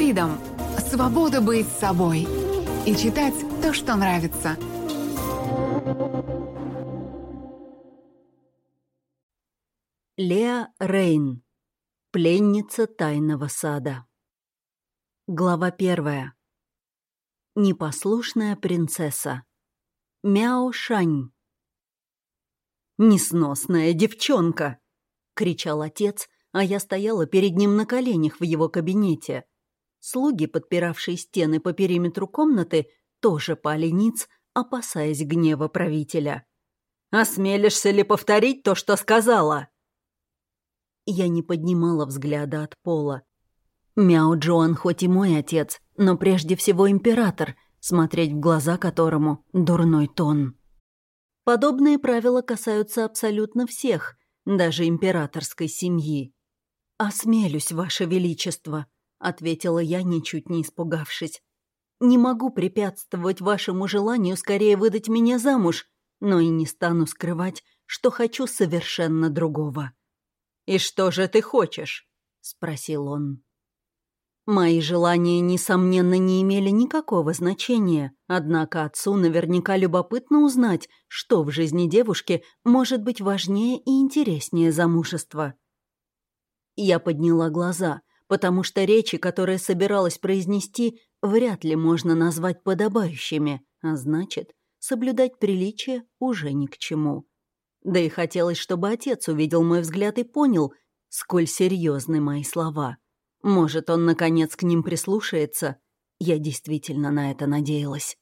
Freedom – свобода быть собой и читать то, что нравится. Леа Рейн. Пленница тайного сада. Глава первая. Непослушная принцесса. Мяо Шань. «Несносная девчонка!» — кричал отец, а я стояла перед ним на коленях в его кабинете. Слуги, подпиравшие стены по периметру комнаты, тоже пали ниц, опасаясь гнева правителя. «Осмелишься ли повторить то, что сказала?» Я не поднимала взгляда от пола. Мяо Джоан хоть и мой отец, но прежде всего император, смотреть в глаза которому — дурной тон. Подобные правила касаются абсолютно всех, даже императорской семьи. «Осмелюсь, Ваше Величество», — ответила я, ничуть не испугавшись. «Не могу препятствовать вашему желанию скорее выдать меня замуж, но и не стану скрывать, что хочу совершенно другого». «И что же ты хочешь?» — спросил он. Мои желания, несомненно, не имели никакого значения, однако отцу наверняка любопытно узнать, что в жизни девушки может быть важнее и интереснее замужества. Я подняла глаза, потому что речи, которые собиралась произнести, вряд ли можно назвать подобающими, а значит, соблюдать приличие уже ни к чему. Да и хотелось, чтобы отец увидел мой взгляд и понял, сколь серьезны мои слова. Может, он, наконец, к ним прислушается? Я действительно на это надеялась.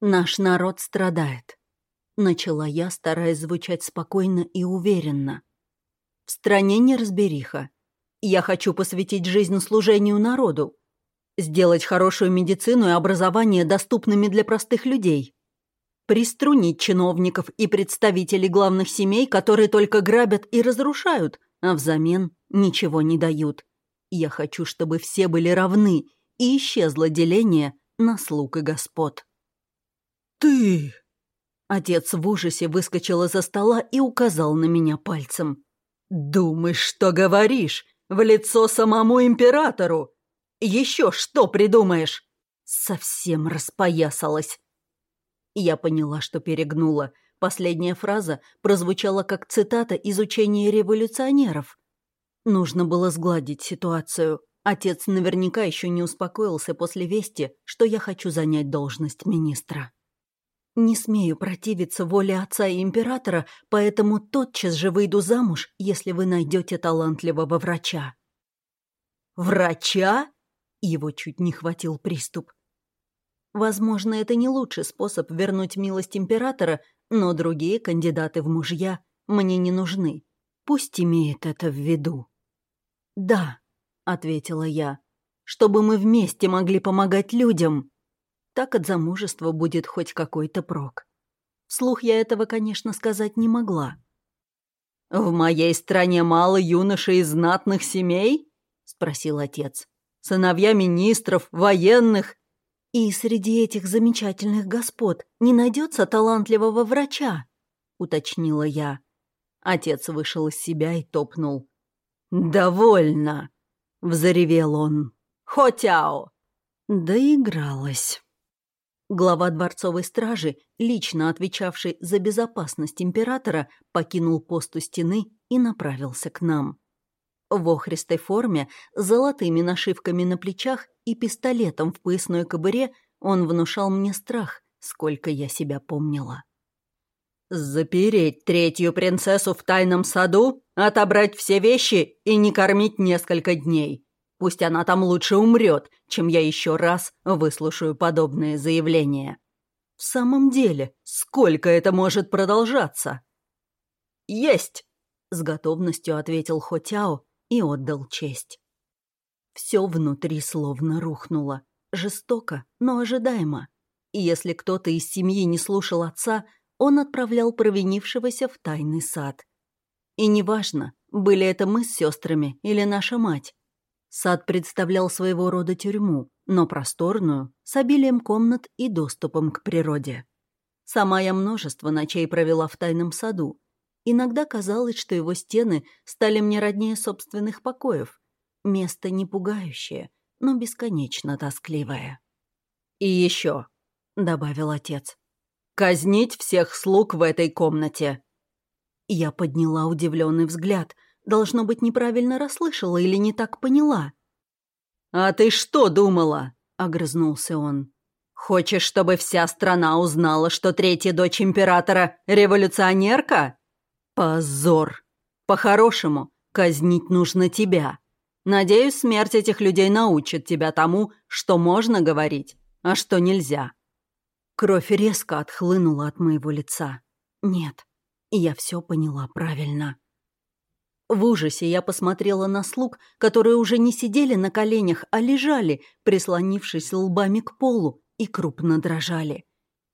«Наш народ страдает», — начала я, стараясь звучать спокойно и уверенно. В стране неразбериха. Я хочу посвятить жизнь служению народу. Сделать хорошую медицину и образование доступными для простых людей. Приструнить чиновников и представителей главных семей, которые только грабят и разрушают, а взамен ничего не дают. Я хочу, чтобы все были равны, и исчезло деление на слуг и господ. «Ты...» Отец в ужасе выскочил из-за стола и указал на меня пальцем. «Думаешь, что говоришь? В лицо самому императору? Еще что придумаешь?» Совсем распоясалась. Я поняла, что перегнула. Последняя фраза прозвучала как цитата из учения революционеров. Нужно было сгладить ситуацию. Отец наверняка еще не успокоился после вести, что я хочу занять должность министра. Не смею противиться воле отца и императора, поэтому тотчас же выйду замуж, если вы найдете талантливого врача». «Врача?» Его чуть не хватил приступ. Возможно, это не лучший способ вернуть милость императора, но другие кандидаты в мужья мне не нужны. Пусть имеет это в виду. «Да», — ответила я, — «чтобы мы вместе могли помогать людям». Так от замужества будет хоть какой-то прок. Вслух я этого, конечно, сказать не могла. «В моей стране мало юношей из знатных семей?» — спросил отец. «Сыновья министров, военных?» «И среди этих замечательных господ не найдется талантливого врача?» — уточнила я. Отец вышел из себя и топнул. «Довольно!» — взревел он. «Хотяо!» Доигралась. Глава дворцовой стражи, лично отвечавший за безопасность императора, покинул пост у стены и направился к нам. В охристой форме, с золотыми нашивками на плечах и пистолетом в поясной кобуре он внушал мне страх, сколько я себя помнила. «Запереть третью принцессу в тайном саду, отобрать все вещи и не кормить несколько дней. Пусть она там лучше умрет, чем я еще раз выслушаю подобное заявление. В самом деле, сколько это может продолжаться? «Есть!» — с готовностью ответил Хотяо и отдал честь. Все внутри словно рухнуло. Жестоко, но ожидаемо. И если кто-то из семьи не слушал отца, он отправлял провинившегося в тайный сад. И неважно, были это мы с сестрами или наша мать, Сад представлял своего рода тюрьму, но просторную, с обилием комнат и доступом к природе. Сама я множество ночей провела в тайном саду. Иногда казалось, что его стены стали мне роднее собственных покоев. Место не пугающее, но бесконечно тоскливое. «И еще», — добавил отец, — «казнить всех слуг в этой комнате». Я подняла удивленный взгляд. Должно быть, неправильно расслышала или не так поняла. «А ты что думала?» — огрызнулся он. «Хочешь, чтобы вся страна узнала, что третья дочь императора — революционерка? Позор! По-хорошему, казнить нужно тебя. Надеюсь, смерть этих людей научит тебя тому, что можно говорить, а что нельзя». Кровь резко отхлынула от моего лица. «Нет, я все поняла правильно». В ужасе я посмотрела на слуг, которые уже не сидели на коленях, а лежали, прислонившись лбами к полу, и крупно дрожали.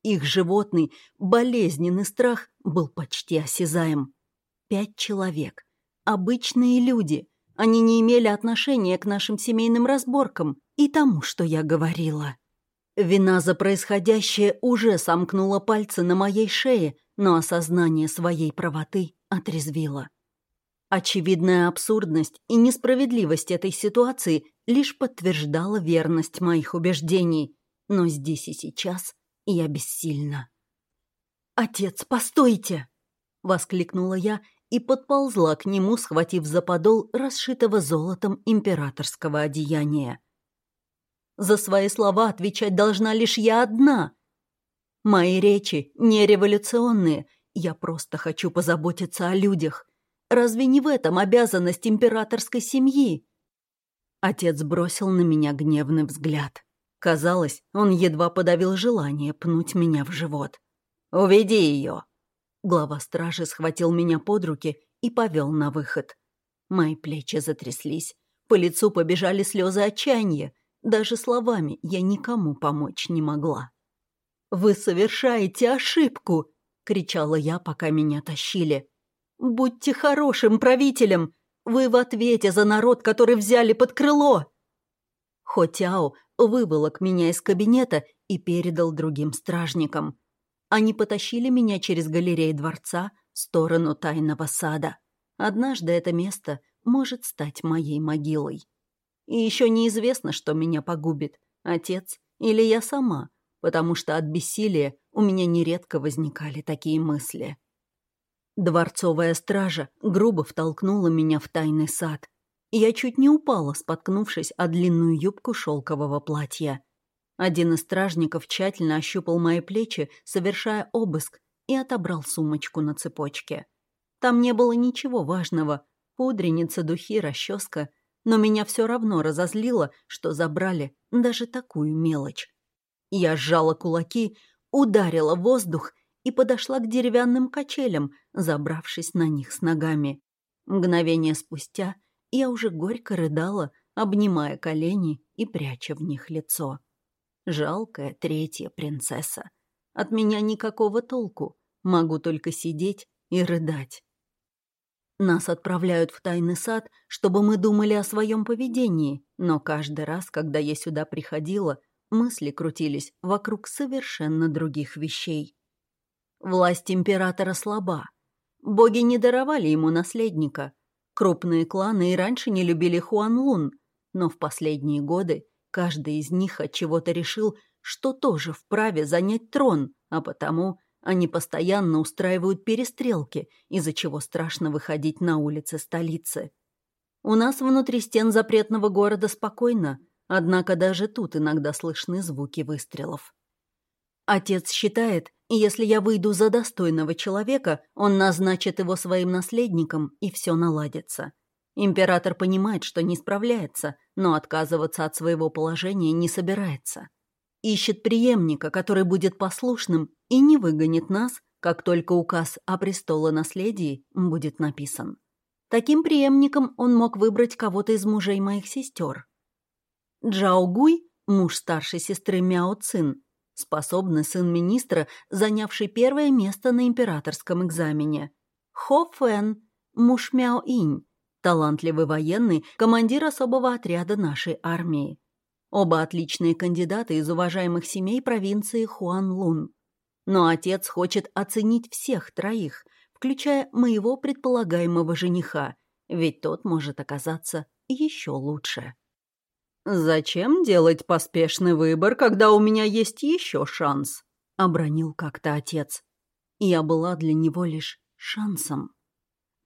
Их животный, болезненный страх был почти осязаем. Пять человек. Обычные люди. Они не имели отношения к нашим семейным разборкам и тому, что я говорила. Вина за происходящее уже сомкнула пальцы на моей шее, но осознание своей правоты отрезвило. Очевидная абсурдность и несправедливость этой ситуации лишь подтверждала верность моих убеждений, но здесь и сейчас я бессильна. «Отец, постойте!» — воскликнула я и подползла к нему, схватив за подол расшитого золотом императорского одеяния. За свои слова отвечать должна лишь я одна. Мои речи не революционные, я просто хочу позаботиться о людях. Разве не в этом обязанность императорской семьи? Отец бросил на меня гневный взгляд. Казалось, он едва подавил желание пнуть меня в живот. «Уведи ее!» Глава стражи схватил меня под руки и повел на выход. Мои плечи затряслись, по лицу побежали слезы отчаяния. Даже словами я никому помочь не могла. «Вы совершаете ошибку!» — кричала я, пока меня тащили. Будьте хорошим правителем. Вы в ответе за народ, который взяли под крыло. Хотяо выволок меня из кабинета и передал другим стражникам. Они потащили меня через галереи дворца в сторону тайного сада. Однажды это место может стать моей могилой. И еще неизвестно, что меня погубит, отец или я сама, потому что от бессилия у меня нередко возникали такие мысли. Дворцовая стража грубо втолкнула меня в тайный сад. Я чуть не упала, споткнувшись о длинную юбку шелкового платья. Один из стражников тщательно ощупал мои плечи, совершая обыск, и отобрал сумочку на цепочке. Там не было ничего важного — пудреница, духи, расческа, но меня все равно разозлило, что забрали даже такую мелочь. Я сжала кулаки, ударила воздух и подошла к деревянным качелям, забравшись на них с ногами. Мгновение спустя я уже горько рыдала, обнимая колени и пряча в них лицо. Жалкая третья принцесса. От меня никакого толку, могу только сидеть и рыдать. Нас отправляют в тайный сад, чтобы мы думали о своем поведении, но каждый раз, когда я сюда приходила, мысли крутились вокруг совершенно других вещей. Власть императора слаба. Боги не даровали ему наследника. Крупные кланы и раньше не любили Хуан Лун, но в последние годы каждый из них от чего-то решил, что тоже вправе занять трон, а потому они постоянно устраивают перестрелки, из-за чего страшно выходить на улицы столицы. У нас внутри стен запретного города спокойно, однако даже тут иногда слышны звуки выстрелов. Отец считает, если я выйду за достойного человека, он назначит его своим наследником, и все наладится. Император понимает, что не справляется, но отказываться от своего положения не собирается. Ищет преемника, который будет послушным и не выгонит нас, как только указ о престолонаследии будет написан. Таким преемником он мог выбрать кого-то из мужей моих сестер. Джао Гуй, муж старшей сестры Мяо Цин, способный сын министра, занявший первое место на императорском экзамене. Хо Фэн, муж Мяо Инь, талантливый военный, командир особого отряда нашей армии. Оба отличные кандидаты из уважаемых семей провинции Хуан Лун. Но отец хочет оценить всех троих, включая моего предполагаемого жениха, ведь тот может оказаться еще лучше. «Зачем делать поспешный выбор, когда у меня есть еще шанс?» — обронил как-то отец. Я была для него лишь шансом.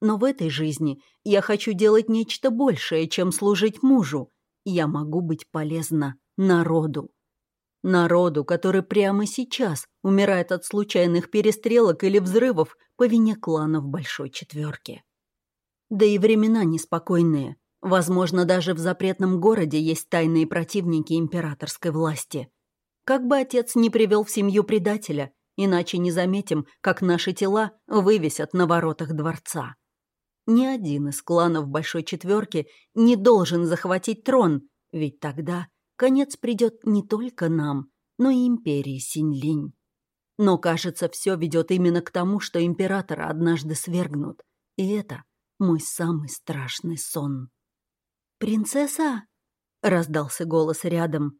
Но в этой жизни я хочу делать нечто большее, чем служить мужу. Я могу быть полезна народу. Народу, который прямо сейчас умирает от случайных перестрелок или взрывов по вине кланов Большой Четверки. Да и времена неспокойные. Возможно, даже в запретном городе есть тайные противники императорской власти. Как бы отец не привел в семью предателя, иначе не заметим, как наши тела вывесят на воротах дворца. Ни один из кланов Большой Четверки не должен захватить трон, ведь тогда конец придет не только нам, но и империи Синьлинь. Но, кажется, все ведет именно к тому, что императора однажды свергнут. И это мой самый страшный сон. «Принцесса?» — раздался голос рядом.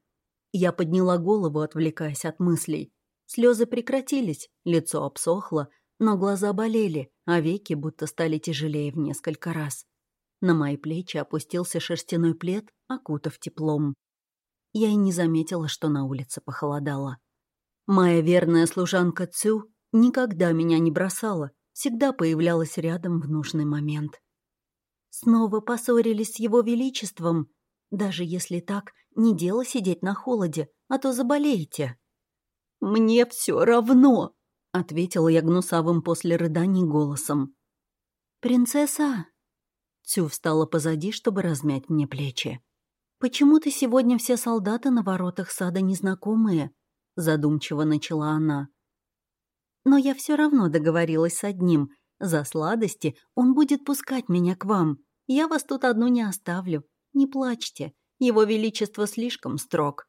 Я подняла голову, отвлекаясь от мыслей. Слезы прекратились, лицо обсохло, но глаза болели, а веки будто стали тяжелее в несколько раз. На мои плечи опустился шерстяной плед, окутав теплом. Я и не заметила, что на улице похолодало. Моя верная служанка Цю никогда меня не бросала, всегда появлялась рядом в нужный момент. Снова поссорились с его величеством. Даже если так, не дело сидеть на холоде, а то заболеете. «Мне все равно», — ответила я гнусавым после рыданий голосом. «Принцесса?» Цю встала позади, чтобы размять мне плечи. «Почему ты сегодня все солдаты на воротах сада незнакомые?» Задумчиво начала она. «Но я все равно договорилась с одним. За сладости он будет пускать меня к вам. Я вас тут одну не оставлю. Не плачьте. Его Величество слишком строг».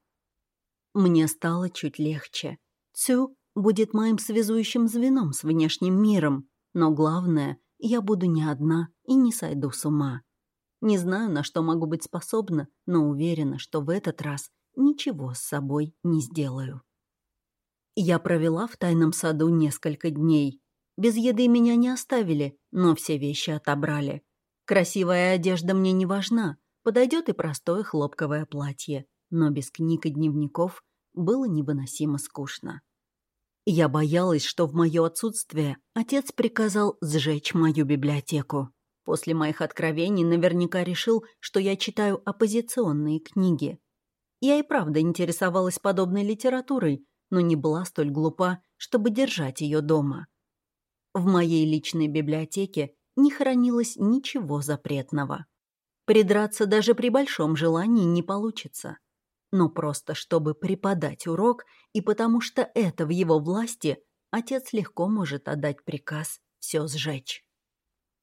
Мне стало чуть легче. Цю будет моим связующим звеном с внешним миром. Но главное, я буду не одна и не сойду с ума. Не знаю, на что могу быть способна, но уверена, что в этот раз ничего с собой не сделаю. Я провела в тайном саду несколько дней. Без еды меня не оставили, но все вещи отобрали. Красивая одежда мне не важна, подойдет и простое хлопковое платье, но без книг и дневников было невыносимо скучно. Я боялась, что в мое отсутствие отец приказал сжечь мою библиотеку. После моих откровений наверняка решил, что я читаю оппозиционные книги. Я и правда интересовалась подобной литературой, но не была столь глупа, чтобы держать ее дома. В моей личной библиотеке не хранилось ничего запретного. Придраться даже при большом желании не получится но просто чтобы преподать урок, и потому что это в его власти, отец легко может отдать приказ все сжечь.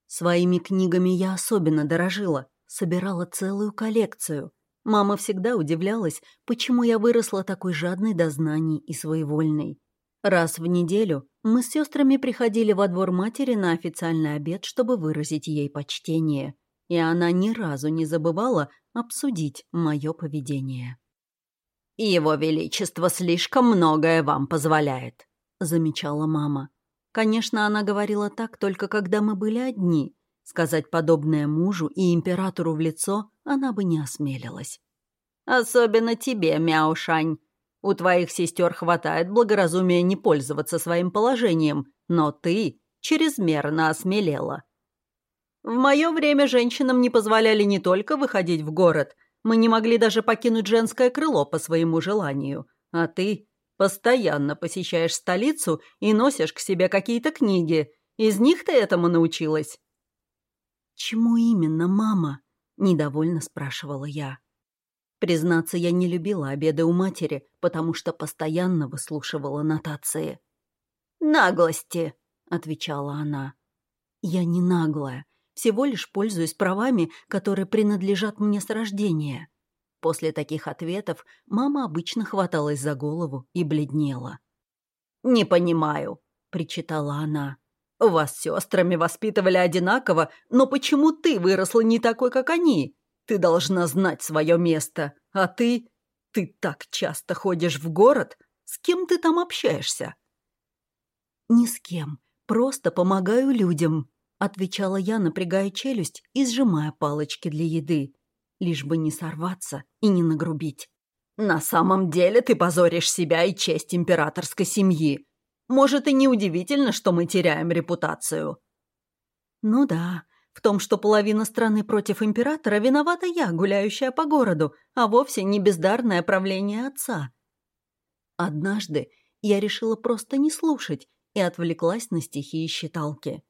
Своими книгами я особенно дорожила, собирала целую коллекцию. Мама всегда удивлялась, почему я выросла такой жадной до знаний и своевольной. Раз в неделю мы с сестрами приходили во двор матери на официальный обед, чтобы выразить ей почтение, и она ни разу не забывала обсудить мое поведение. «Его Величество слишком многое вам позволяет», — замечала мама. Конечно, она говорила так только когда мы были одни. Сказать подобное мужу и императору в лицо она бы не осмелилась. «Особенно тебе, Мяушань. У твоих сестер хватает благоразумия не пользоваться своим положением, но ты чрезмерно осмелела. В мое время женщинам не позволяли не только выходить в город, мы не могли даже покинуть женское крыло по своему желанию. А ты постоянно посещаешь столицу и носишь к себе какие-то книги. Из них ты этому научилась?» «Чему именно, мама?» — недовольно спрашивала я. Признаться, я не любила обеды у матери, потому что постоянно выслушивала нотации. «Наглости!» — отвечала она. «Я не наглая всего лишь пользуюсь правами, которые принадлежат мне с рождения. После таких ответов мама обычно хваталась за голову и бледнела. «Не понимаю», — причитала она. «Вас сестрами воспитывали одинаково, но почему ты выросла не такой, как они? Ты должна знать свое место, а ты... Ты так часто ходишь в город, с кем ты там общаешься?» «Ни с кем, просто помогаю людям», — отвечала я, напрягая челюсть и сжимая палочки для еды. лишь бы не сорваться и не нагрубить. «На самом деле ты позоришь себя и честь императорской семьи. Может, и неудивительно, что мы теряем репутацию». «Ну да, в том, что половина страны против императора, виновата я, гуляющая по городу, а вовсе не бездарное правление отца». Однажды я решила просто не слушать и отвлеклась на стихи и считалки.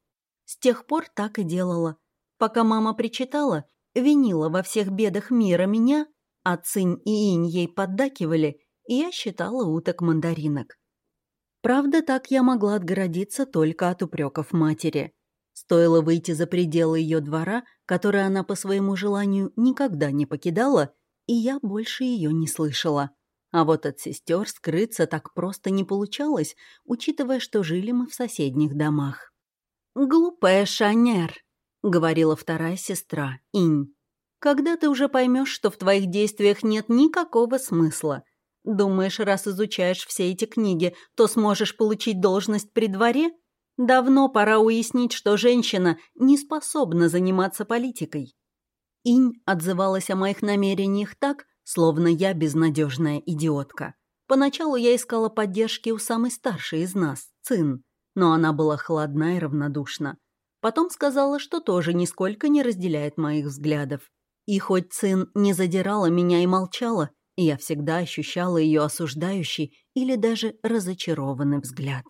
С тех пор так и делала. Пока мама причитала, винила во всех бедах мира меня, а Цинь и Инь ей поддакивали, и я считала уток-мандаринок. Правда, так я могла отгородиться только от упреков матери. Стоило выйти за пределы ее двора, который она по своему желанию никогда не покидала, и я больше ее не слышала. А вот от сестер скрыться так просто не получалось, учитывая, что жили мы в соседних домах. «Глупая Шанер», — говорила вторая сестра, Инь. «Когда ты уже поймешь, что в твоих действиях нет никакого смысла? Думаешь, раз изучаешь все эти книги, то сможешь получить должность при дворе? Давно пора уяснить, что женщина не способна заниматься политикой». Инь отзывалась о моих намерениях так, словно я безнадежная идиотка. Поначалу я искала поддержки у самой старшей из нас, Цин, но она была холодна и равнодушна. Потом сказала, что тоже нисколько не разделяет моих взглядов. И хоть Цин не задирала меня и молчала, я всегда ощущала ее осуждающий или даже разочарованный взгляд.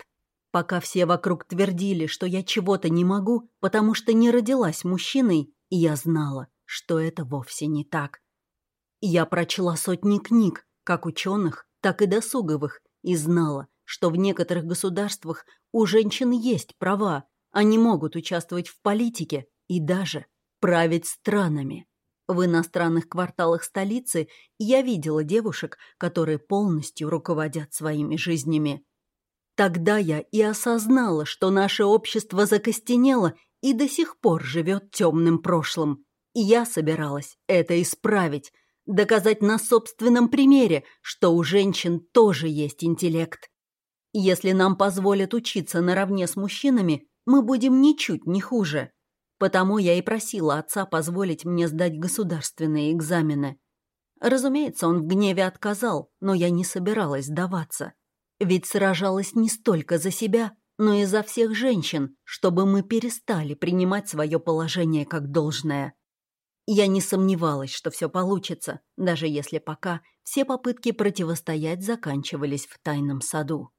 Пока все вокруг твердили, что я чего-то не могу, потому что не родилась мужчиной, я знала, что это вовсе не так. Я прочла сотни книг, как ученых, так и досуговых, и знала, что в некоторых государствах у женщин есть права, они могут участвовать в политике и даже править странами. В иностранных кварталах столицы я видела девушек, которые полностью руководят своими жизнями. Тогда я и осознала, что наше общество закостенело и до сих пор живет темным прошлым. И я собиралась это исправить, доказать на собственном примере, что у женщин тоже есть интеллект. Если нам позволят учиться наравне с мужчинами, мы будем ничуть не хуже. Потому я и просила отца позволить мне сдать государственные экзамены. Разумеется, он в гневе отказал, но я не собиралась сдаваться. Ведь сражалась не столько за себя, но и за всех женщин, чтобы мы перестали принимать свое положение как должное. Я не сомневалась, что все получится, даже если пока все попытки противостоять заканчивались в тайном саду.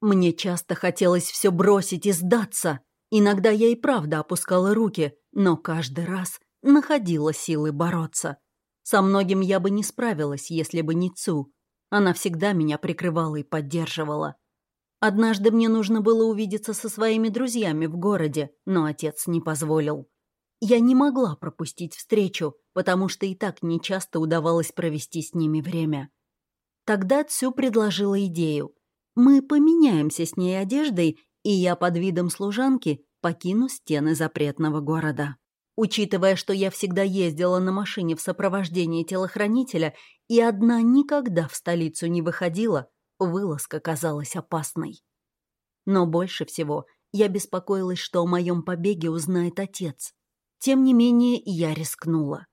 Мне часто хотелось все бросить и сдаться. Иногда я и правда опускала руки, но каждый раз находила силы бороться. Со многим я бы не справилась, если бы не Цу. Она всегда меня прикрывала и поддерживала. Однажды мне нужно было увидеться со своими друзьями в городе, но отец не позволил. Я не могла пропустить встречу, потому что и так нечасто удавалось провести с ними время. Тогда Цю предложила идею. Мы поменяемся с ней одеждой, и я под видом служанки покину стены запретного города. Учитывая, что я всегда ездила на машине в сопровождении телохранителя и одна никогда в столицу не выходила, вылазка казалась опасной. Но больше всего я беспокоилась, что о моем побеге узнает отец. Тем не менее, я рискнула.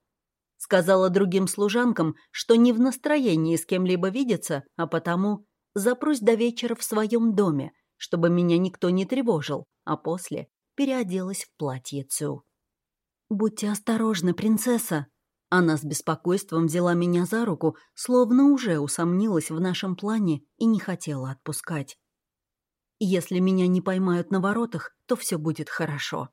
Сказала другим служанкам, что не в настроении с кем-либо видеться, а потому запрусь до вечера в своем доме, чтобы меня никто не тревожил, а после переоделась в платье Цю. «Будьте осторожны, принцесса!» Она с беспокойством взяла меня за руку, словно уже усомнилась в нашем плане и не хотела отпускать. «Если меня не поймают на воротах, то все будет хорошо»,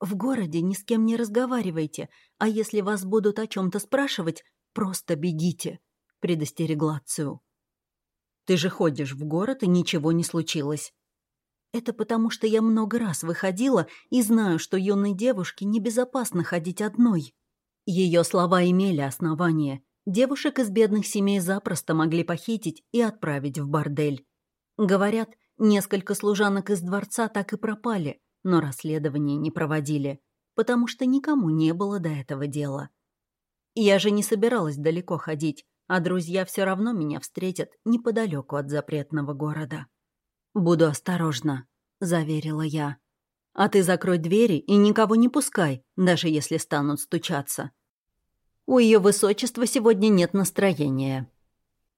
в городе ни с кем не разговаривайте, а если вас будут о чем-то спрашивать, просто бегите», — предостерегла Цю. «Ты же ходишь в город, и ничего не случилось». «Это потому, что я много раз выходила и знаю, что юной девушке небезопасно ходить одной». Ее слова имели основание. Девушек из бедных семей запросто могли похитить и отправить в бордель. Говорят, несколько служанок из дворца так и пропали — но расследование не проводили, потому что никому не было до этого дела. Я же не собиралась далеко ходить, а друзья все равно меня встретят неподалеку от запретного города. «Буду осторожна», — заверила я. «А ты закрой двери и никого не пускай, даже если станут стучаться». У ее высочества сегодня нет настроения».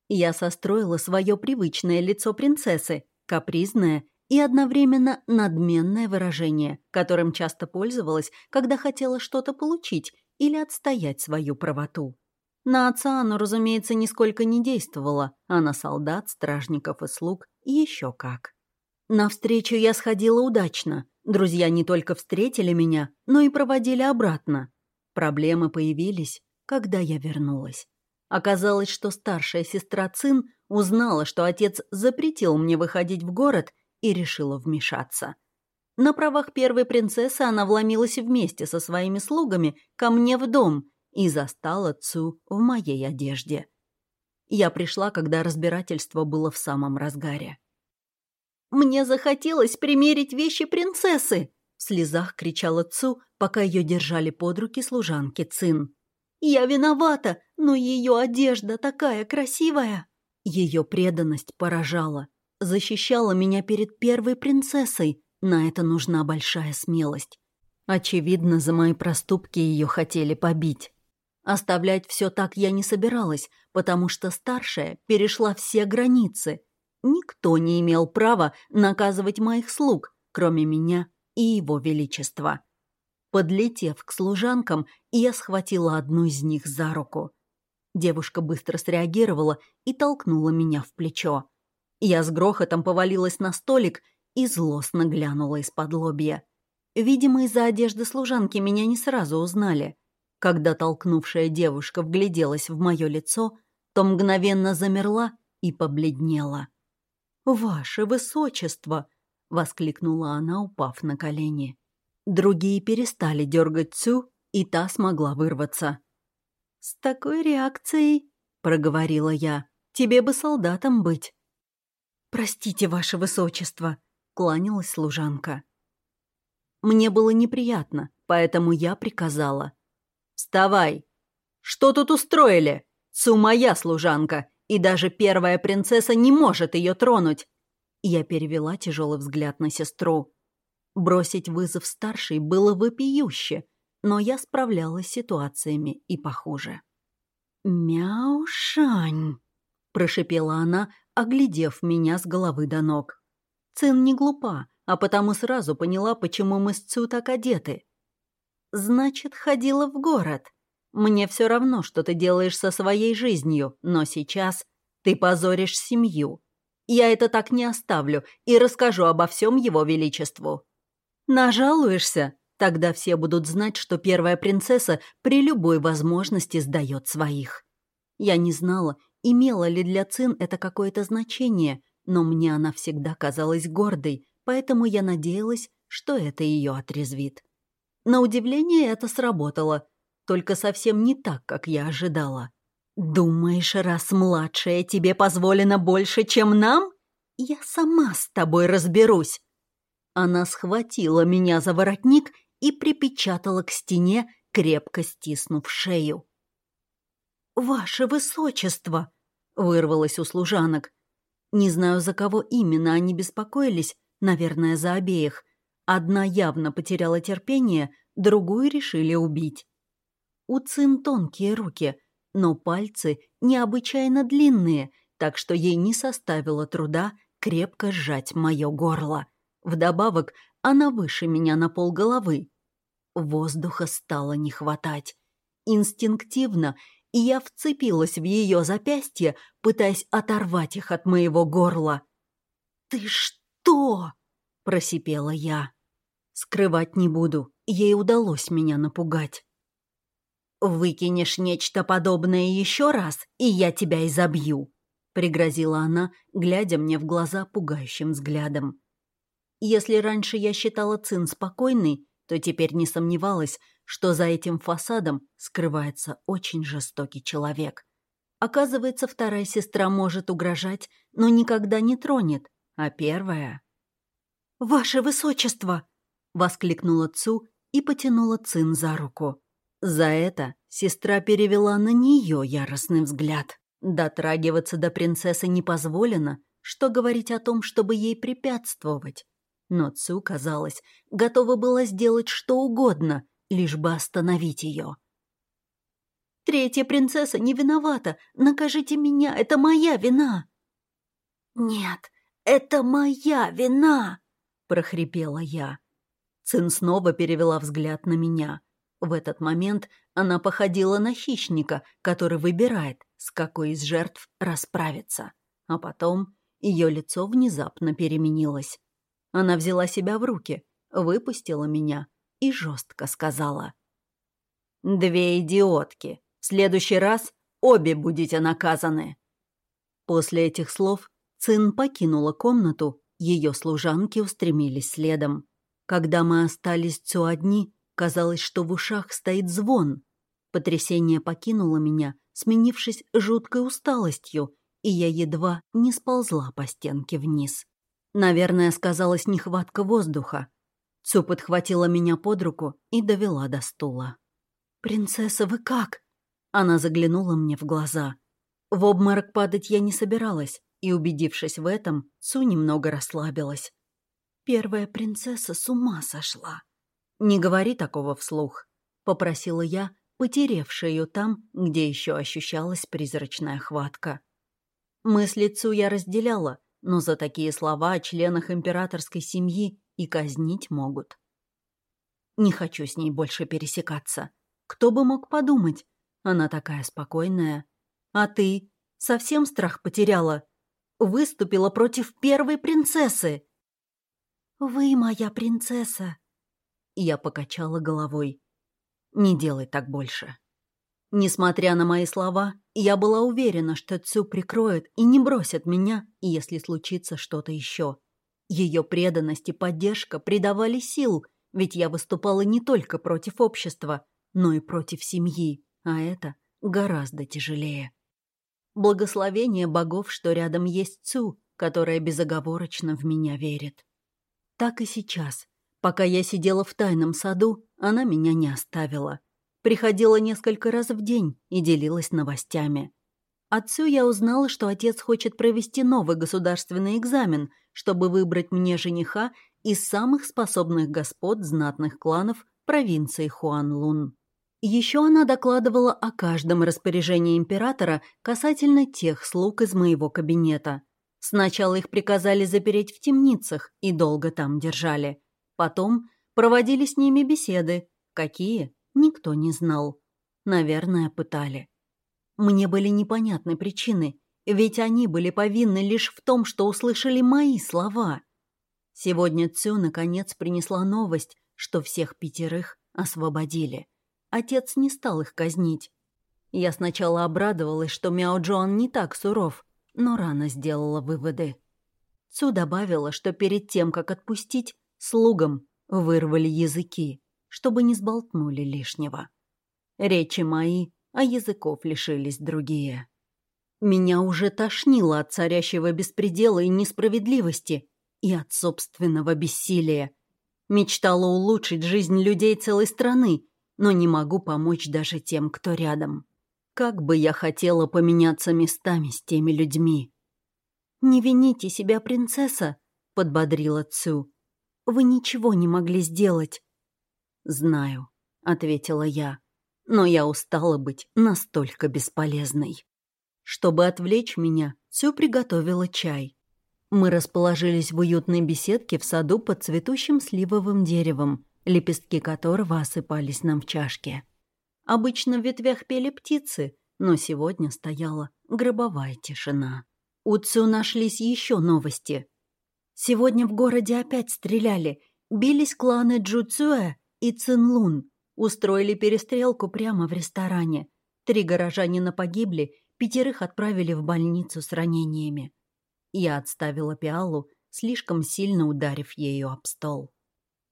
Я состроила свое привычное лицо принцессы, капризное и одновременно надменное выражение, которым часто пользовалась, когда хотела что-то получить или отстоять свою правоту. На отца оно, разумеется, нисколько не действовало, а на солдат, стражников и слуг еще как. На встречу я сходила удачно. Друзья не только встретили меня, но и проводили обратно. Проблемы появились, когда я вернулась. Оказалось, что старшая сестра Цин узнала, что отец запретил мне выходить в город и решила вмешаться. На правах первой принцессы она вломилась вместе со своими слугами ко мне в дом и застала Цу в моей одежде. Я пришла, когда разбирательство было в самом разгаре. «Мне захотелось примерить вещи принцессы!» В слезах кричала Цу, пока ее держали под руки служанки Цин. «Я виновата, но ее одежда такая красивая!» Ее преданность поражала, защищала меня перед первой принцессой. На это нужна большая смелость. Очевидно, за мои проступки ее хотели побить. Оставлять все так я не собиралась, потому что старшая перешла все границы. Никто не имел права наказывать моих слуг, кроме меня и его величества. Подлетев к служанкам, я схватила одну из них за руку. Девушка быстро среагировала и толкнула меня в плечо. Я с грохотом повалилась на столик и злостно глянула из-под лобья. Видимо, из-за одежды служанки меня не сразу узнали. Когда толкнувшая девушка вгляделась в мое лицо, то мгновенно замерла и побледнела. «Ваше высочество!» — воскликнула она, упав на колени. Другие перестали дергать Цю, и та смогла вырваться. «С такой реакцией», — проговорила я, — «тебе бы солдатом быть». «Простите, ваше высочество», — кланялась служанка. Мне было неприятно, поэтому я приказала. «Вставай! Что тут устроили? Цу моя служанка, и даже первая принцесса не может ее тронуть!» Я перевела тяжелый взгляд на сестру. Бросить вызов старшей было вопиюще, но я справлялась с ситуациями и похуже. «Мяушань!» — прошипела она, оглядев меня с головы до ног. Цин не глупа, а потому сразу поняла, почему мы с Цю так одеты. «Значит, ходила в город. Мне все равно, что ты делаешь со своей жизнью, но сейчас ты позоришь семью. Я это так не оставлю и расскажу обо всем его величеству». «Нажалуешься?» Тогда все будут знать, что первая принцесса при любой возможности сдает своих. Я не знала, имела ли для Цин это какое-то значение, но мне она всегда казалась гордой, поэтому я надеялась, что это ее отрезвит. На удивление это сработало, только совсем не так, как я ожидала. «Думаешь, раз младшая тебе позволено больше, чем нам? Я сама с тобой разберусь!» Она схватила меня за воротник и припечатала к стене, крепко стиснув шею. «Ваше высочество!» — вырвалось у служанок. Не знаю, за кого именно они беспокоились, наверное, за обеих. Одна явно потеряла терпение, другую решили убить. У Цин тонкие руки, но пальцы необычайно длинные, так что ей не составило труда крепко сжать мое горло. Вдобавок, она выше меня на полголовы. Воздуха стало не хватать. Инстинктивно я вцепилась в ее запястье, пытаясь оторвать их от моего горла. «Ты что?» — просипела я. Скрывать не буду, ей удалось меня напугать. «Выкинешь нечто подобное еще раз, и я тебя изобью», — пригрозила она, глядя мне в глаза пугающим взглядом. Если раньше я считала Цин спокойной, то теперь не сомневалась, что за этим фасадом скрывается очень жестокий человек. Оказывается, вторая сестра может угрожать, но никогда не тронет, а первая... «Ваше высочество!» — воскликнула Цу и потянула Цин за руку. За это сестра перевела на нее яростный взгляд. Дотрагиваться до принцессы не позволено, что говорить о том, чтобы ей препятствовать. Но Цу, казалось, готова была сделать что угодно, лишь бы остановить ее. Третья принцесса не виновата. Накажите меня, это моя вина!» «Нет, это моя вина!» — прохрипела я. Цин снова перевела взгляд на меня. В этот момент она походила на хищника, который выбирает, с какой из жертв расправиться. А потом ее лицо внезапно переменилось. Она взяла себя в руки, выпустила меня и жестко сказала. «Две идиотки. В следующий раз обе будете наказаны». После этих слов Цин покинула комнату, ее служанки устремились следом. Когда мы остались все одни, казалось, что в ушах стоит звон. Потрясение покинуло меня, сменившись жуткой усталостью, и я едва не сползла по стенке вниз. Наверное, сказалась нехватка воздуха. Цу подхватила меня под руку и довела до стула. «Принцесса, вы как?» Она заглянула мне в глаза. В обморок падать я не собиралась, и, убедившись в этом, Цу немного расслабилась. Первая принцесса с ума сошла. «Не говори такого вслух», — попросила я, потеревшая ее там, где еще ощущалась призрачная хватка. Мысли Цу я разделяла, но за такие слова о членах императорской семьи и казнить могут. Не хочу с ней больше пересекаться. Кто бы мог подумать? Она такая спокойная. А ты совсем страх потеряла? Выступила против первой принцессы. «Вы моя принцесса!» Я покачала головой. «Не делай так больше». Несмотря на мои слова, я была уверена, что Цю прикроет и не бросит меня, если случится что-то еще. Ее преданность и поддержка придавали сил, ведь я выступала не только против общества, но и против семьи, а это гораздо тяжелее. Благословение богов, что рядом есть Цю, которая безоговорочно в меня верит. Так и сейчас. Пока я сидела в тайном саду, она меня не оставила — Приходила несколько раз в день и делилась новостями. Отцу я узнала, что отец хочет провести новый государственный экзамен, чтобы выбрать мне жениха из самых способных господ знатных кланов провинции Хуанлун. Еще она докладывала о каждом распоряжении императора касательно тех слуг из моего кабинета. Сначала их приказали запереть в темницах и долго там держали. Потом проводили с ними беседы. Какие? никто не знал. Наверное, пытали. Мне были непонятны причины, ведь они были повинны лишь в том, что услышали мои слова. Сегодня Цю наконец принесла новость, что всех пятерых освободили. Отец не стал их казнить. Я сначала обрадовалась, что Мяо Джоан не так суров, но рано сделала выводы. Цу добавила, что перед тем, как отпустить, слугам вырвали языки чтобы не сболтнули лишнего. Речи мои, а языков лишились другие. Меня уже тошнило от царящего беспредела и несправедливости, и от собственного бессилия. Мечтала улучшить жизнь людей целой страны, но не могу помочь даже тем, кто рядом. Как бы я хотела поменяться местами с теми людьми. «Не вините себя, принцесса», — подбодрила Цю. «Вы ничего не могли сделать. «Знаю», — ответила я, — «но я устала быть настолько бесполезной». Чтобы отвлечь меня, все приготовила чай. Мы расположились в уютной беседке в саду под цветущим сливовым деревом, лепестки которого осыпались нам в чашке. Обычно в ветвях пели птицы, но сегодня стояла гробовая тишина. У Цю нашлись еще новости. Сегодня в городе опять стреляли, бились кланы Джуцюэ и Цинлун устроили перестрелку прямо в ресторане. Три горожанина погибли, пятерых отправили в больницу с ранениями. Я отставила пиалу, слишком сильно ударив ею об стол.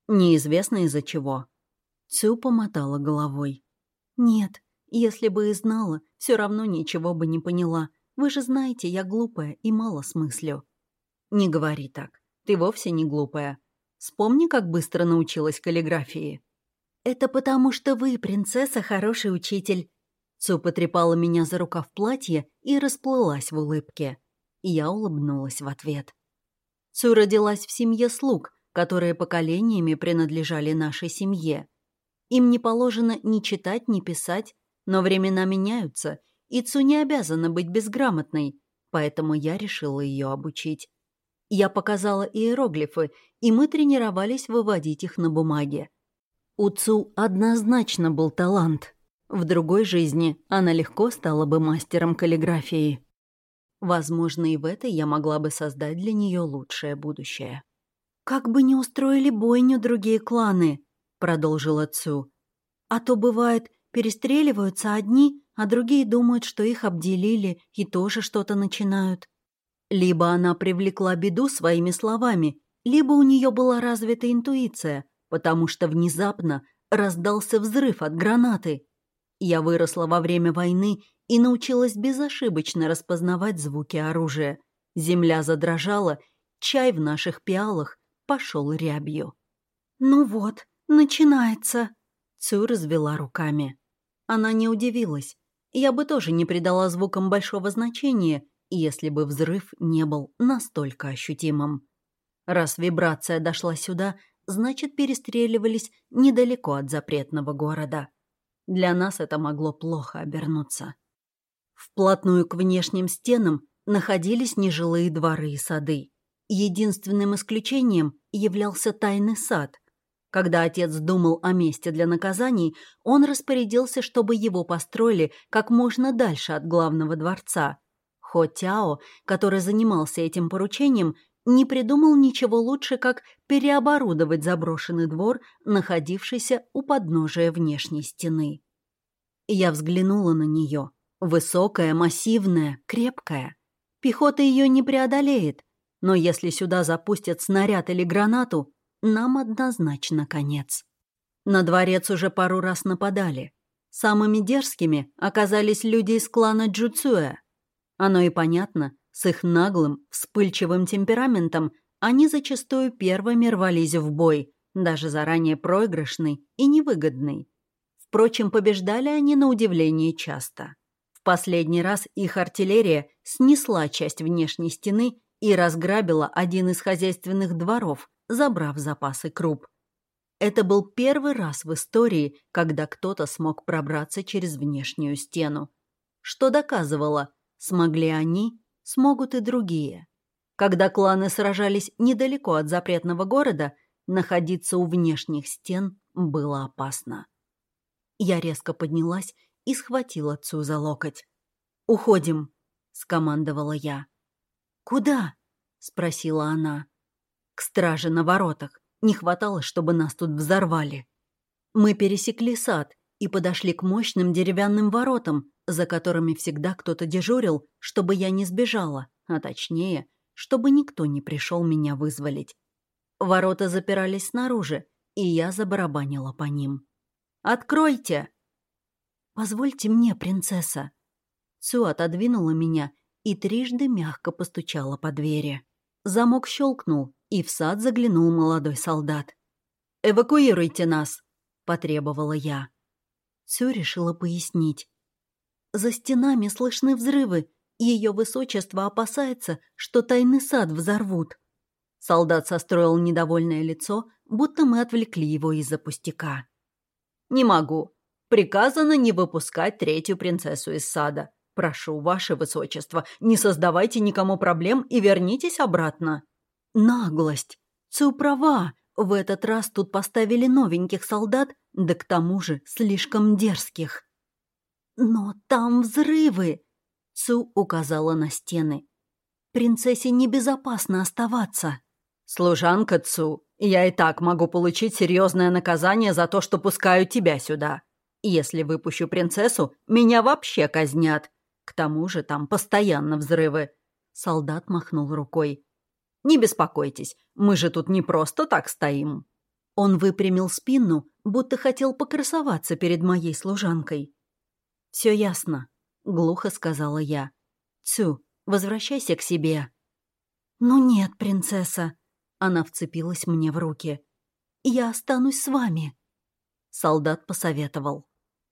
Неизвестно из-за чего. Цю помотала головой. «Нет, если бы и знала, все равно ничего бы не поняла. Вы же знаете, я глупая и мало смыслю». «Не говори так. Ты вовсе не глупая. Вспомни, как быстро научилась каллиграфии». «Это потому, что вы, принцесса, хороший учитель». Цу потрепала меня за рукав платья и расплылась в улыбке. Я улыбнулась в ответ. Цу родилась в семье слуг, которые поколениями принадлежали нашей семье. Им не положено ни читать, ни писать, Но времена меняются, и Цу не обязана быть безграмотной, поэтому я решила ее обучить. Я показала иероглифы, и мы тренировались выводить их на бумаге. У Цу однозначно был талант. В другой жизни она легко стала бы мастером каллиграфии. Возможно, и в этой я могла бы создать для нее лучшее будущее. «Как бы не устроили бойню другие кланы», — продолжила Цу. «А то, бывает, перестреливаются одни, а другие думают, что их обделили и тоже что-то начинают. Либо она привлекла беду своими словами, либо у нее была развита интуиция, потому что внезапно раздался взрыв от гранаты. Я выросла во время войны и научилась безошибочно распознавать звуки оружия. Земля задрожала, чай в наших пиалах пошел рябью. «Ну вот, начинается», — Цю развела руками. Она не удивилась. Я бы тоже не придала звукам большого значения, если бы взрыв не был настолько ощутимым. Раз вибрация дошла сюда, значит, перестреливались недалеко от запретного города. Для нас это могло плохо обернуться. Вплотную к внешним стенам находились нежилые дворы и сады. Единственным исключением являлся тайный сад. Когда отец думал о месте для наказаний, он распорядился, чтобы его построили как можно дальше от главного дворца – Хо Тяо, который занимался этим поручением, не придумал ничего лучше, как переоборудовать заброшенный двор, находившийся у подножия внешней стены. Я взглянула на нее. Высокая, массивная, крепкая. Пехота ее не преодолеет, но если сюда запустят снаряд или гранату, нам однозначно конец. На дворец уже пару раз нападали. Самыми дерзкими оказались люди из клана Джуцуэ. Оно и понятно, с их наглым, вспыльчивым темпераментом они зачастую первыми рвались в бой, даже заранее проигрышный и невыгодный. Впрочем, побеждали они на удивление часто. В последний раз их артиллерия снесла часть внешней стены и разграбила один из хозяйственных дворов, забрав запасы круп. Это был первый раз в истории, когда кто-то смог пробраться через внешнюю стену. Что доказывало, Смогли они, смогут и другие. Когда кланы сражались недалеко от запретного города, находиться у внешних стен было опасно. Я резко поднялась и схватила отцу за локоть. «Уходим», — скомандовала я. «Куда?» — спросила она. «К страже на воротах. Не хватало, чтобы нас тут взорвали». Мы пересекли сад и подошли к мощным деревянным воротам, за которыми всегда кто-то дежурил, чтобы я не сбежала, а точнее, чтобы никто не пришел меня вызволить. Ворота запирались снаружи, и я забарабанила по ним. «Откройте!» «Позвольте мне, принцесса!» Цю отодвинула меня и трижды мягко постучала по двери. Замок щелкнул, и в сад заглянул молодой солдат. «Эвакуируйте нас!» — потребовала я. Цю решила пояснить. За стенами слышны взрывы, и ее высочество опасается, что тайный сад взорвут. Солдат состроил недовольное лицо, будто мы отвлекли его из-за пустяка. «Не могу. Приказано не выпускать третью принцессу из сада. Прошу, ваше высочество, не создавайте никому проблем и вернитесь обратно». «Наглость! Цу права. В этот раз тут поставили новеньких солдат, да к тому же слишком дерзких». «Но там взрывы!» Цу указала на стены. «Принцессе небезопасно оставаться». «Служанка Цу, я и так могу получить серьезное наказание за то, что пускаю тебя сюда. Если выпущу принцессу, меня вообще казнят. К тому же там постоянно взрывы». Солдат махнул рукой. «Не беспокойтесь, мы же тут не просто так стоим». Он выпрямил спину, будто хотел покрасоваться перед моей служанкой. «Все ясно», — глухо сказала я. «Цю, возвращайся к себе». «Ну нет, принцесса», — она вцепилась мне в руки. «Я останусь с вами». Солдат посоветовал.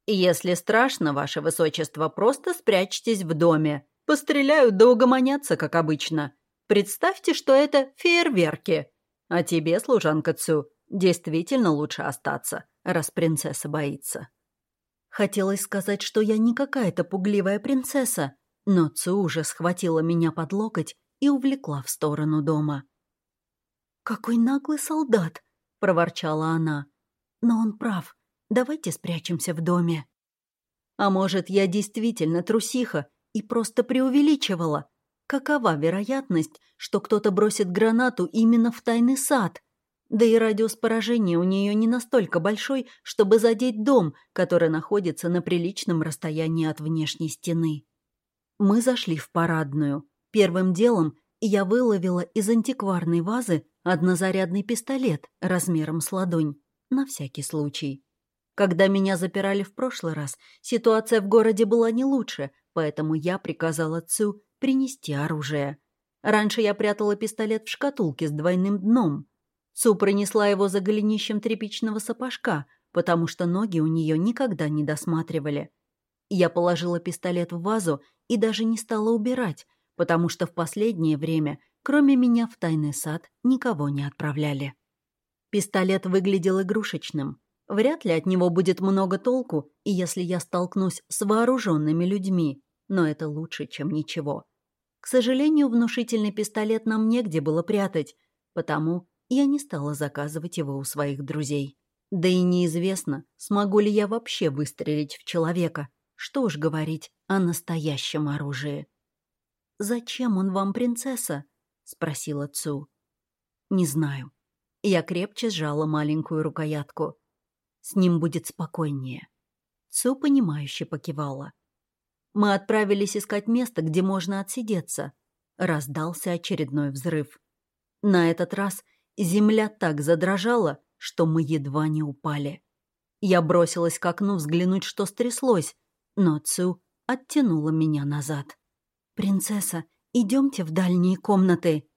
«Если страшно, ваше высочество, просто спрячьтесь в доме. Постреляют да угомонятся, как обычно. Представьте, что это фейерверки. А тебе, служанка Цю, действительно лучше остаться, раз принцесса боится». Хотелось сказать, что я не какая-то пугливая принцесса, но Цу уже схватила меня под локоть и увлекла в сторону дома. «Какой наглый солдат!» — проворчала она. «Но он прав. Давайте спрячемся в доме». А может, я действительно трусиха и просто преувеличивала? Какова вероятность, что кто-то бросит гранату именно в тайный сад? Да и радиус поражения у нее не настолько большой, чтобы задеть дом, который находится на приличном расстоянии от внешней стены. Мы зашли в парадную. Первым делом я выловила из антикварной вазы однозарядный пистолет размером с ладонь, на всякий случай. Когда меня запирали в прошлый раз, ситуация в городе была не лучше, поэтому я приказала Цю принести оружие. Раньше я прятала пистолет в шкатулке с двойным дном. Цу принесла его за голенищем тряпичного сапожка, потому что ноги у нее никогда не досматривали. Я положила пистолет в вазу и даже не стала убирать, потому что в последнее время, кроме меня в тайный сад, никого не отправляли. Пистолет выглядел игрушечным. Вряд ли от него будет много толку, и если я столкнусь с вооруженными людьми, но это лучше, чем ничего. К сожалению, внушительный пистолет нам негде было прятать, потому я не стала заказывать его у своих друзей. Да и неизвестно, смогу ли я вообще выстрелить в человека. Что уж говорить о настоящем оружии. «Зачем он вам, принцесса?» — спросила Цу. «Не знаю». Я крепче сжала маленькую рукоятку. С ним будет спокойнее. Цу, понимающе покивала. Мы отправились искать место, где можно отсидеться. Раздался очередной взрыв. На этот раз земля так задрожала, что мы едва не упали. Я бросилась к окну взглянуть, что стряслось, но Цу оттянула меня назад. «Принцесса, идемте в дальние комнаты».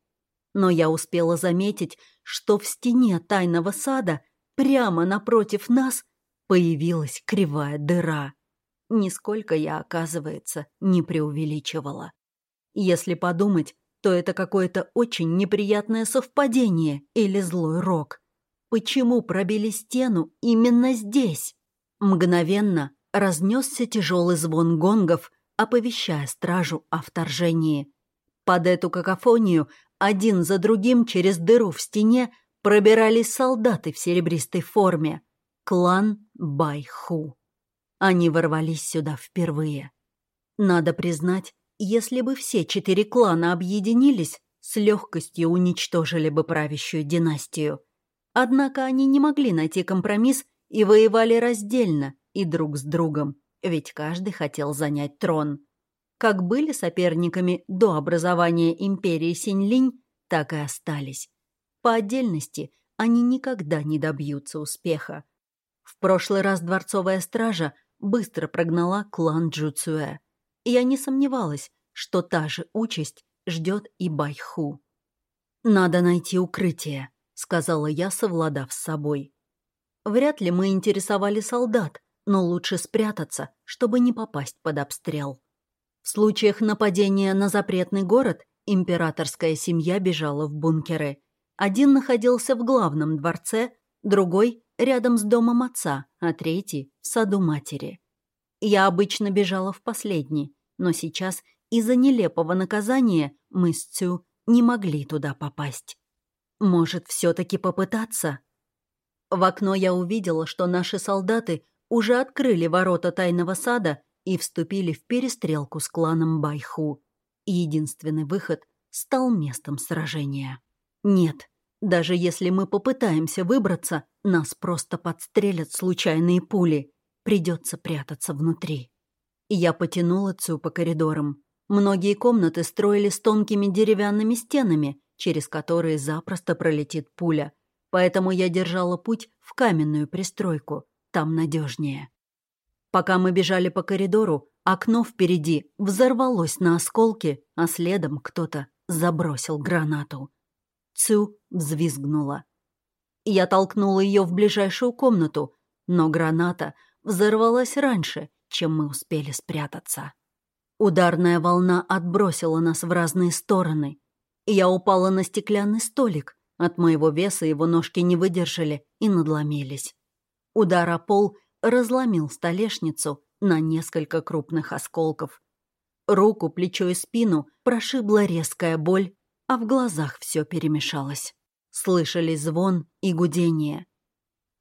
Но я успела заметить, что в стене тайного сада Прямо напротив нас появилась кривая дыра. Нисколько я, оказывается, не преувеличивала. Если подумать, то это какое-то очень неприятное совпадение или злой рок. Почему пробили стену именно здесь? Мгновенно разнесся тяжелый звон гонгов, оповещая стражу о вторжении. Под эту какофонию один за другим через дыру в стене пробирались солдаты в серебристой форме. Клан Байху. Они ворвались сюда впервые. Надо признать, если бы все четыре клана объединились, с легкостью уничтожили бы правящую династию. Однако они не могли найти компромисс и воевали раздельно и друг с другом, ведь каждый хотел занять трон. Как были соперниками до образования империи Синьлинь, так и остались. По отдельности они никогда не добьются успеха. В прошлый раз дворцовая стража быстро прогнала клан Джуцуэ. Я не сомневалась, что та же участь ждет и Байху. «Надо найти укрытие», — сказала я, совладав с собой. Вряд ли мы интересовали солдат, но лучше спрятаться, чтобы не попасть под обстрел. В случаях нападения на запретный город императорская семья бежала в бункеры. Один находился в главном дворце, другой — рядом с домом отца, а третий — в саду матери. Я обычно бежала в последний, но сейчас из-за нелепого наказания мы с Цю не могли туда попасть. Может, все-таки попытаться? В окно я увидела, что наши солдаты уже открыли ворота тайного сада и вступили в перестрелку с кланом Байху. Единственный выход стал местом сражения. Нет, даже если мы попытаемся выбраться, нас просто подстрелят случайные пули. Придется прятаться внутри. Я потянула Цю по коридорам. Многие комнаты строили с тонкими деревянными стенами, через которые запросто пролетит пуля. Поэтому я держала путь в каменную пристройку. Там надежнее. Пока мы бежали по коридору, окно впереди взорвалось на осколки, а следом кто-то забросил гранату. Цю взвизгнула. Я толкнула ее в ближайшую комнату, но граната взорвалась раньше, чем мы успели спрятаться. Ударная волна отбросила нас в разные стороны. Я упала на стеклянный столик. От моего веса его ножки не выдержали и надломились. Удар о пол разломил столешницу на несколько крупных осколков. Руку, плечо и спину прошибла резкая боль, а в глазах все перемешалось. Слышались звон и гудение.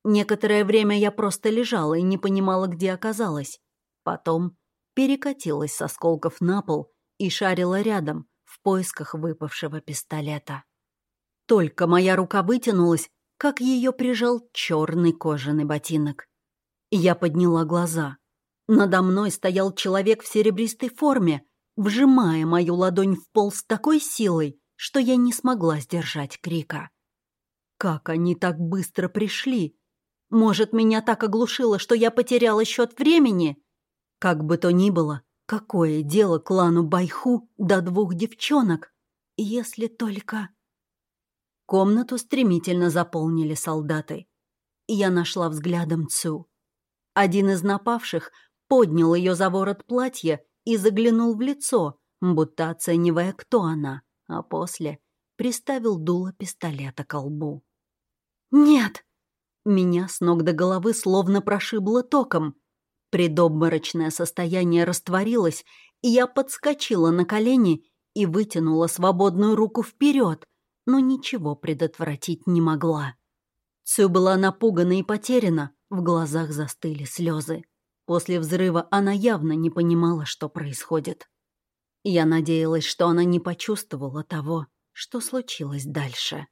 Некоторое время я просто лежала и не понимала, где оказалась. Потом перекатилась с осколков на пол и шарила рядом в поисках выпавшего пистолета. Только моя рука вытянулась, как ее прижал черный кожаный ботинок. Я подняла глаза. Надо мной стоял человек в серебристой форме, вжимая мою ладонь в пол с такой силой, что я не смогла сдержать крика. Как они так быстро пришли? Может, меня так оглушило, что я потеряла счет времени? Как бы то ни было, какое дело клану Байху до двух девчонок, если только... Комнату стремительно заполнили солдаты. Я нашла взглядом Цу. Один из напавших поднял ее за ворот платья и заглянул в лицо, будто оценивая, кто она, а после приставил дуло пистолета к лбу. «Нет!» Меня с ног до головы словно прошибло током. Предобморочное состояние растворилось, и я подскочила на колени и вытянула свободную руку вперед, но ничего предотвратить не могла. Цю была напугана и потеряна, в глазах застыли слезы. После взрыва она явно не понимала, что происходит. Я надеялась, что она не почувствовала того, что случилось дальше.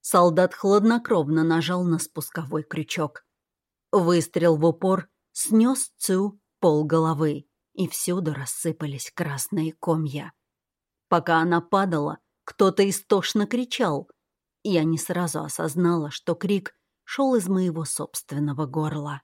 Солдат хладнокровно нажал на спусковой крючок. Выстрел в упор снес Цю пол головы, и всюду рассыпались красные комья. Пока она падала, кто-то истошно кричал. Я не сразу осознала, что крик шел из моего собственного горла.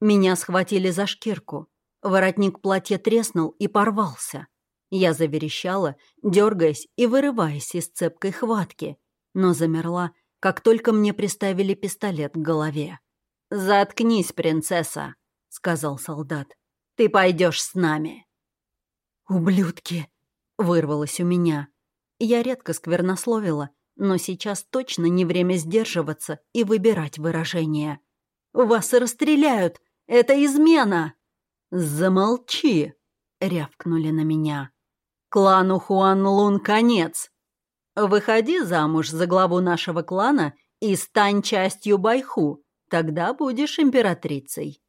Меня схватили за шкирку. Воротник платья треснул и порвался. Я заверещала, дергаясь и вырываясь из цепкой хватки, но замерла, как только мне приставили пистолет к голове. «Заткнись, принцесса», — сказал солдат. «Ты пойдешь с нами». «Ублюдки!» — вырвалось у меня. Я редко сквернословила, но сейчас точно не время сдерживаться и выбирать выражения. «Вас расстреляют! Это измена!» «Замолчи!» — рявкнули на меня. «Клану Хуан Лун конец! Выходи замуж за главу нашего клана и стань частью Байху, тогда будешь императрицей».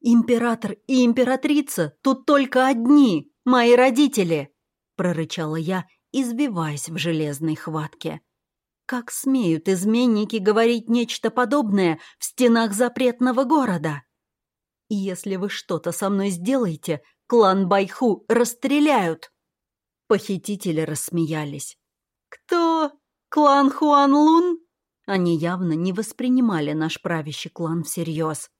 «Император и императрица тут только одни, мои родители!» — прорычала я избиваясь в железной хватке. Как смеют изменники говорить нечто подобное в стенах запретного города? Если вы что-то со мной сделаете, клан Байху расстреляют. Похитители рассмеялись. Кто? Клан Хуан Лун? Они явно не воспринимали наш правящий клан всерьез.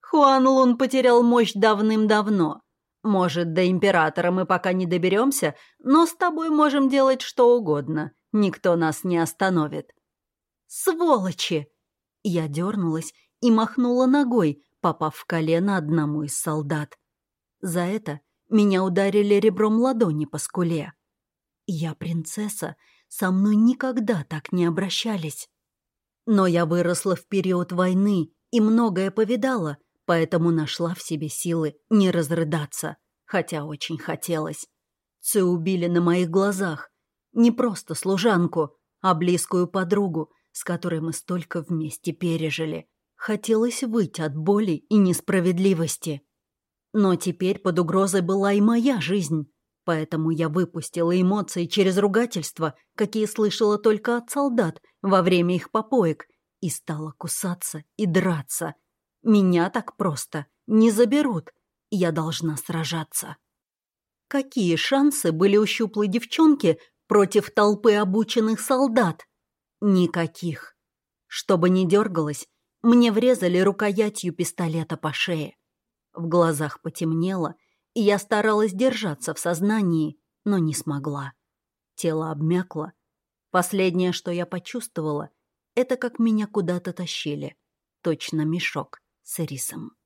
Хуан Лун потерял мощь давным-давно. Может, до императора мы пока не доберемся, но с тобой можем делать что угодно. Никто нас не остановит». «Сволочи!» Я дернулась и махнула ногой, попав в колено одному из солдат. За это меня ударили ребром ладони по скуле. Я принцесса, со мной никогда так не обращались. Но я выросла в период войны и многое повидала — поэтому нашла в себе силы не разрыдаться, хотя очень хотелось. Цю убили на моих глазах. Не просто служанку, а близкую подругу, с которой мы столько вместе пережили. Хотелось выйти от боли и несправедливости. Но теперь под угрозой была и моя жизнь, поэтому я выпустила эмоции через ругательства, какие слышала только от солдат во время их попоек, и стала кусаться и драться — меня так просто не заберут. Я должна сражаться. Какие шансы были у щуплой девчонки против толпы обученных солдат? Никаких. Чтобы не дергалась, мне врезали рукоятью пистолета по шее. В глазах потемнело, и я старалась держаться в сознании, но не смогла. Тело обмякло. Последнее, что я почувствовала, это как меня куда-то тащили. Точно мешок с рисом.